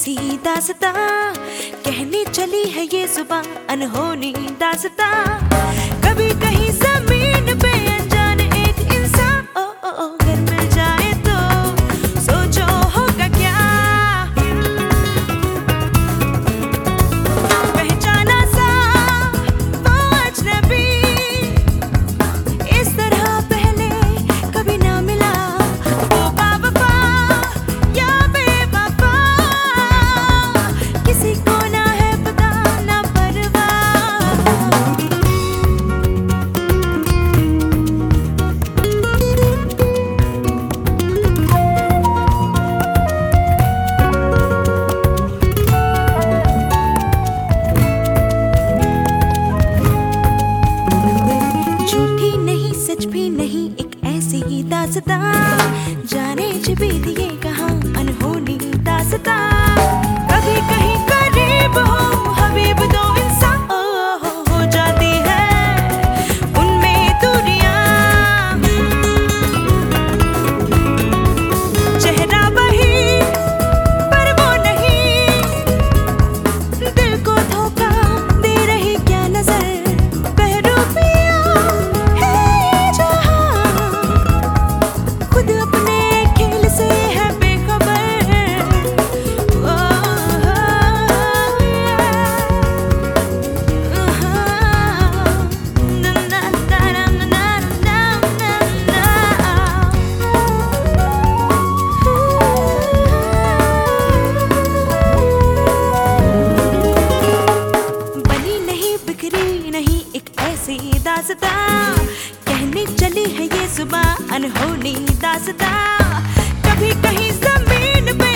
सी दासता कहने चली है ये सुबह अनहोनी दासता 次等。अनहोनी दासता कभी कहीं ज़मीन पे